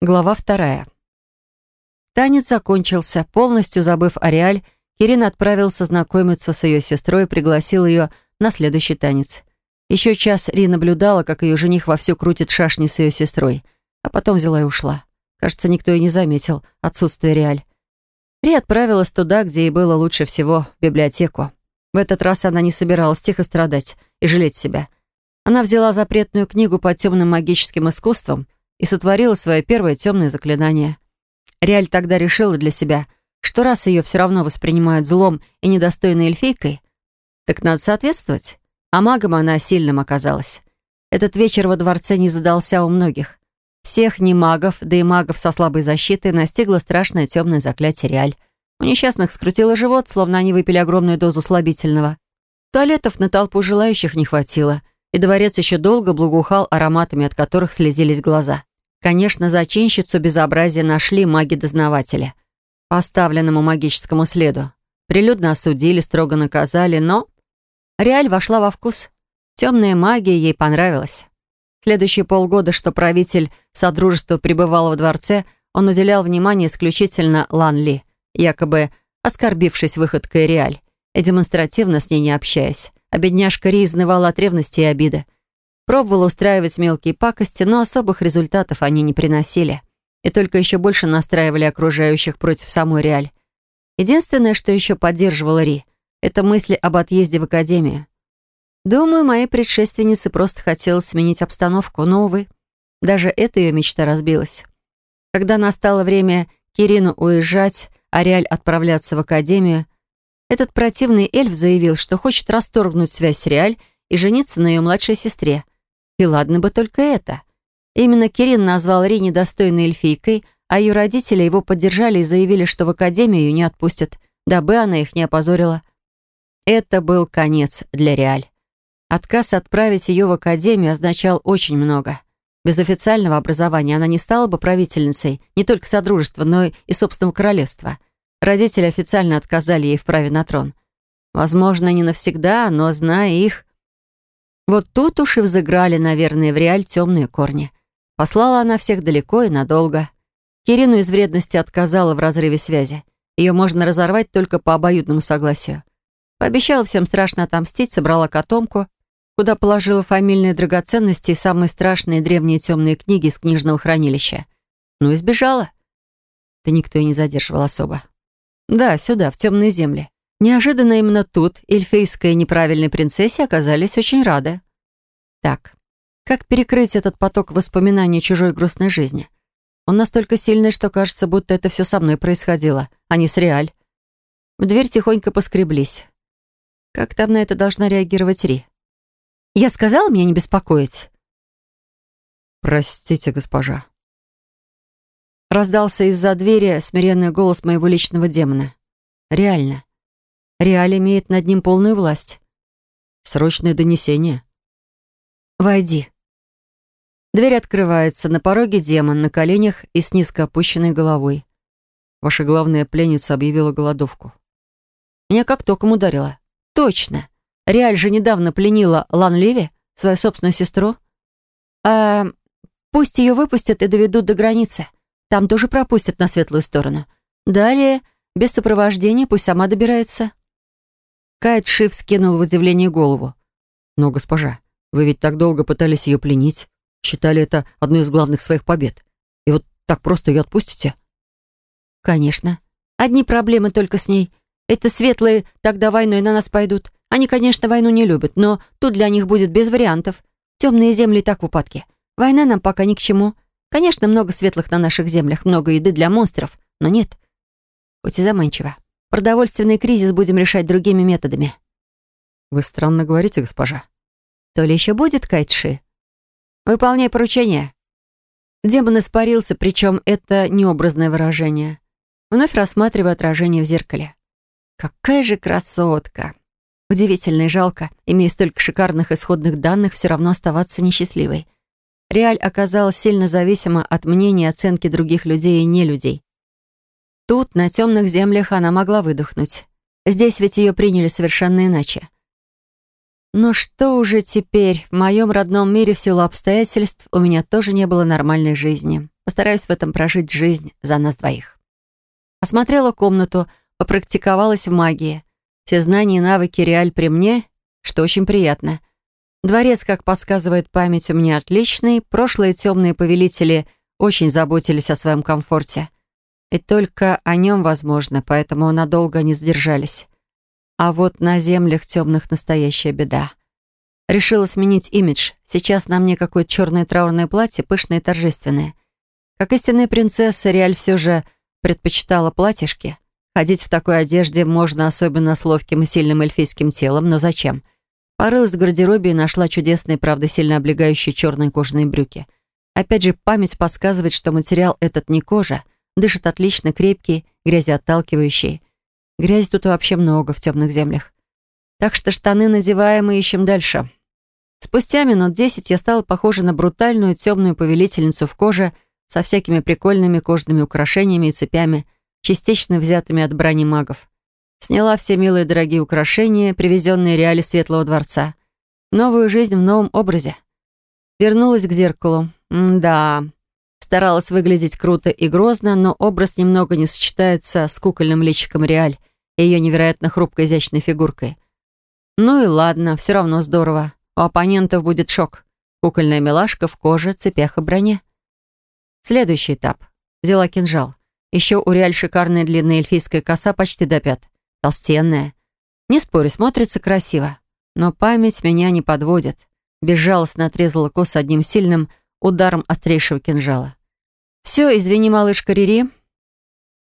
Глава вторая. Танец закончился. Полностью забыв о Реаль, Кирин отправился знакомиться с ее сестрой и пригласил ее на следующий танец. Еще час Ри наблюдала, как ее жених вовсю крутит шашни с ее сестрой, а потом взяла и ушла. Кажется, никто и не заметил отсутствие Реаль. Ри отправилась туда, где ей было лучше всего, в библиотеку. В этот раз она не собиралась тихо страдать и жалеть себя. Она взяла запретную книгу по темным магическим искусствам и сотворила свое первое темное заклинание. Реаль тогда решила для себя, что раз ее все равно воспринимают злом и недостойной эльфийкой, так надо соответствовать. А магом она сильным оказалась. Этот вечер во дворце не задался у многих. Всех не магов, да и магов со слабой защитой настигло страшное темное заклятие Реаль. У несчастных скрутило живот, словно они выпили огромную дозу слабительного. Туалетов на толпу желающих не хватило, и дворец еще долго благоухал ароматами, от которых слезились глаза. Конечно, зачинщицу безобразия нашли маги-дознаватели. По оставленному магическому следу. Прилюдно осудили, строго наказали, но Реаль вошла во вкус. Темная магия ей понравилась. Следующие полгода, что правитель Содружества пребывал во дворце, он уделял внимание исключительно Лан Ли, якобы оскорбившись выходкой Реаль и демонстративно с ней не общаясь. А бедняжка Ри изнывала от ревности и обиды. Пробовала устраивать мелкие пакости, но особых результатов они не приносили. И только еще больше настраивали окружающих против самой Реаль. Единственное, что еще поддерживало Ри, это мысли об отъезде в академию. Думаю, моей предшественнице просто хотелось сменить обстановку, но, увы, даже эта ее мечта разбилась. Когда настало время Кирину уезжать, а Реаль отправляться в академию, этот противный эльф заявил, что хочет расторгнуть связь с Реаль и жениться на ее младшей сестре. И ладно бы только это. Именно Кирин назвал Ри недостойной эльфийкой, а ее родители его поддержали и заявили, что в академию ее не отпустят, дабы она их не опозорила. Это был конец для Реаль. Отказ отправить ее в академию означал очень много. Без официального образования она не стала бы правительницей не только Содружества, но и собственного королевства. Родители официально отказали ей в праве на трон. Возможно, не навсегда, но, зная их... Вот тут уж и взыграли, наверное, в Реаль темные корни. Послала она всех далеко и надолго. Кирину из вредности отказала в разрыве связи. Ее можно разорвать только по обоюдному согласию. Пообещала всем страшно отомстить, собрала котомку, куда положила фамильные драгоценности и самые страшные древние темные книги из книжного хранилища. Ну и сбежала. Да никто и не задерживал особо. Да, сюда, в темные земли. Неожиданно именно тут эльфийская неправильной принцессе оказались очень рады. Так, как перекрыть этот поток воспоминаний чужой грустной жизни? Он настолько сильный, что кажется, будто это все со мной происходило, а не с Реаль. В дверь тихонько поскреблись. Как там на это должна реагировать Ри? Я сказала меня не беспокоить? «Простите, госпожа». Раздался из-за двери смиренный голос моего личного демона. Реально. Реаль имеет над ним полную власть. Срочное донесение. «Войди». Дверь открывается, на пороге демон, на коленях и с низко опущенной головой. Ваша главная пленница объявила голодовку. Меня как током ударило. Точно. Реаль же недавно пленила Лан Леви, свою собственную сестру. А пусть ее выпустят и доведут до границы. Там тоже пропустят на светлую сторону. Далее, без сопровождения, пусть сама добирается. Кайт Шиф скинул в удивлении голову. «Но, госпожа, вы ведь так долго пытались ее пленить, считали это одной из главных своих побед. И вот так просто ее отпустите?» «Конечно. Одни проблемы только с ней. Это светлые тогда войной на нас пойдут. Они, конечно, войну не любят, но тут для них будет без вариантов. Темные земли так в упадке. Война нам пока ни к чему. Конечно, много светлых на наших землях, много еды для монстров, но нет. Хоть и заманчиво. Продовольственный кризис будем решать другими методами. Вы странно говорите, госпожа. То ли еще будет, Кайтши? Выполняй поручение. Демон испарился, причем это необразное выражение. Вновь рассматриваю отражение в зеркале. Какая же красотка! Удивительно и жалко, имея столько шикарных исходных данных, все равно оставаться несчастливой. Реаль оказалась сильно зависима от мнений и оценки других людей и не людей. Тут, на темных землях, она могла выдохнуть. Здесь ведь ее приняли совершенно иначе. Но что уже теперь? В моем родном мире в силу обстоятельств у меня тоже не было нормальной жизни. Постараюсь в этом прожить жизнь за нас двоих. Осмотрела комнату, попрактиковалась в магии. Все знания и навыки реаль при мне, что очень приятно. Дворец, как подсказывает память, у меня отличный. Прошлые темные повелители очень заботились о своем комфорте. И только о нем возможно, поэтому надолго не сдержались. А вот на землях темных настоящая беда. Решила сменить имидж. Сейчас на мне какое-то черное траурное платье, пышное и торжественное. Как истинная принцесса, Реаль все же предпочитала платьишки. Ходить в такой одежде можно, особенно с ловким и сильным эльфийским телом, но зачем? Порылась в гардеробе и нашла чудесные, правда, сильно облегающие черные кожаные брюки. Опять же, память подсказывает, что материал этот не кожа, дышит отлично, крепкий, грязеотталкивающий. Грязи тут вообще много в темных землях. Так что штаны надеваем и ищем дальше. Спустя минут десять я стала похожа на брутальную темную повелительницу в коже со всякими прикольными кожными украшениями и цепями, частично взятыми от брони магов. Сняла все милые дорогие украшения, привезенные реали Светлого Дворца. Новую жизнь в новом образе. Вернулась к зеркалу. М да, старалась выглядеть круто и грозно, но образ немного не сочетается с кукольным личиком Реаль и ее невероятно хрупкой изящной фигуркой. Ну и ладно, все равно здорово. У оппонентов будет шок. Кукольная милашка в коже, цепях и броне. Следующий этап. Взяла кинжал. Еще у Реаль шикарная длинная эльфийская коса почти до пят. Толстенная. Не спорю, смотрится красиво. Но память меня не подводит. Безжалостно отрезала косу одним сильным ударом острейшего кинжала. «Все, извини, малышка Рири,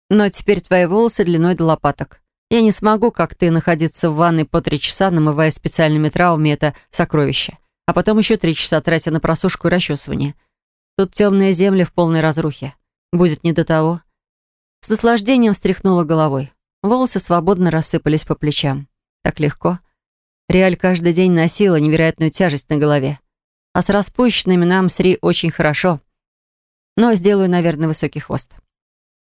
но теперь твои волосы длиной до лопаток. Я не смогу, как ты, находиться в ванной по три часа, намывая специальными травами это сокровище, а потом еще три часа тратя на просушку и расчесывание. Тут темные земли в полной разрухе. Будет не до того». С наслаждением встряхнула головой. Волосы свободно рассыпались по плечам. Так легко. Реаль каждый день носила невероятную тяжесть на голове. А с распущенными нам с Ри очень хорошо. Но сделаю, наверное, высокий хвост.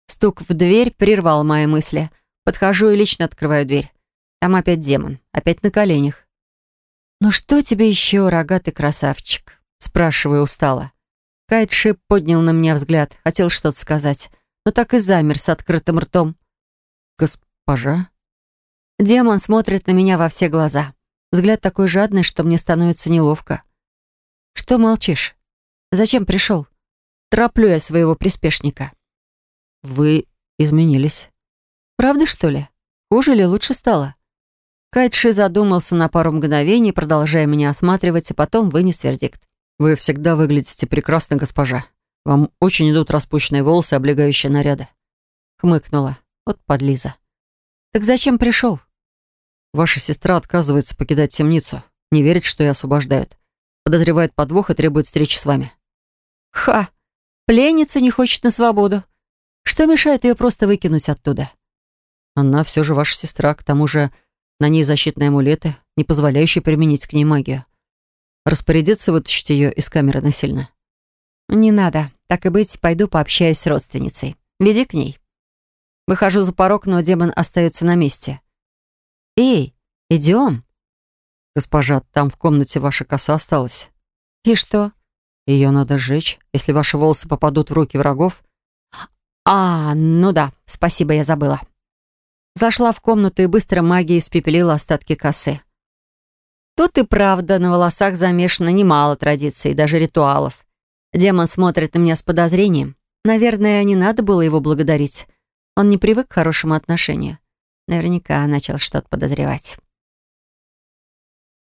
Стук в дверь прервал мои мысли. Подхожу и лично открываю дверь. Там опять демон. Опять на коленях. «Ну что тебе еще, рогатый красавчик?» Спрашиваю устало. Кайт Шип поднял на меня взгляд. Хотел что-то сказать. Но так и замер с открытым ртом. «Госпожа?» Демон смотрит на меня во все глаза. Взгляд такой жадный, что мне становится неловко. «Что молчишь? Зачем пришел?» Тороплю я своего приспешника. «Вы изменились». «Правда, что ли? Хуже или лучше стало?» Кайтши задумался на пару мгновений, продолжая меня осматривать, а потом вынес вердикт. «Вы всегда выглядите прекрасно, госпожа. Вам очень идут распущенные волосы, облегающие наряды». Хмыкнула. Вот подлиза. «Так зачем пришел?» «Ваша сестра отказывается покидать темницу. Не верит, что ее освобождают. Подозревает подвох и требует встречи с вами». «Ха! Пленница не хочет на свободу. Что мешает ее просто выкинуть оттуда?» «Она все же ваша сестра, к тому же на ней защитные амулеты, не позволяющие применить к ней магию. Распорядиться вытащить ее из камеры насильно?» «Не надо. Так и быть, пойду пообщаюсь с родственницей. Веди к ней». Выхожу за порог, но демон остается на месте. «Эй, идем?» «Госпожа, там в комнате ваша коса осталась». «И что?» «Ее надо сжечь. Если ваши волосы попадут в руки врагов...» «А, ну да, спасибо, я забыла». Зашла в комнату и быстро магией испепелила остатки косы. Тут и правда на волосах замешано немало традиций, даже ритуалов. Демон смотрит на меня с подозрением. Наверное, не надо было его благодарить. Он не привык к хорошему отношению. Наверняка начал что-то подозревать.